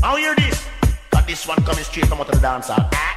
Now hear this. Got this one coming straight from out of the dance hall.